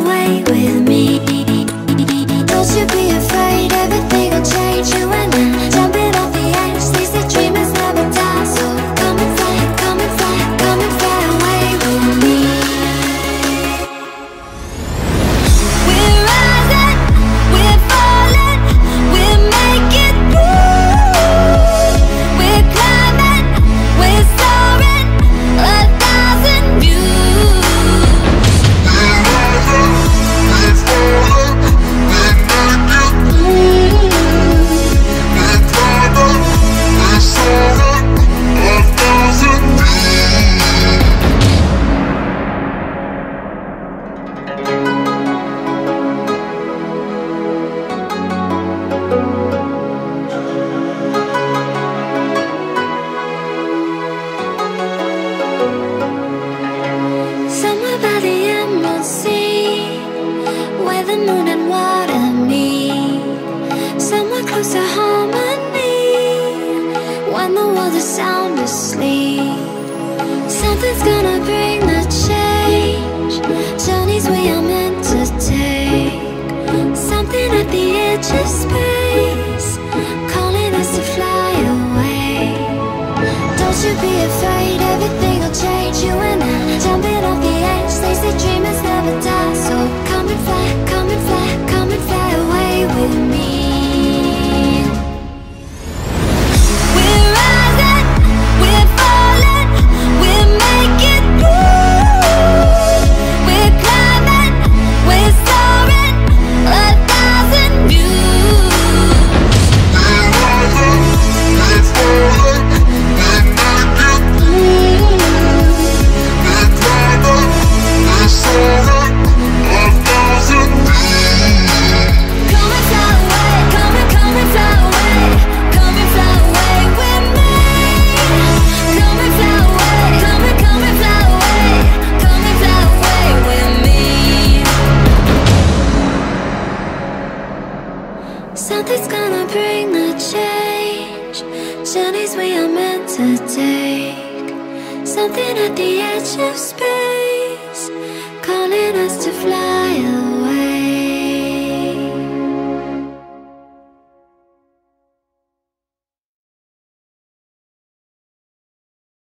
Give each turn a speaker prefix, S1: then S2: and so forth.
S1: away with me. Don't you be afraid, everything will change moon and what I need. Somewhere close to harmony. When the world is sound asleep, something's gonna break. Nothing's gonna bring the change. Journeys we are meant to take. Something at the edge of space.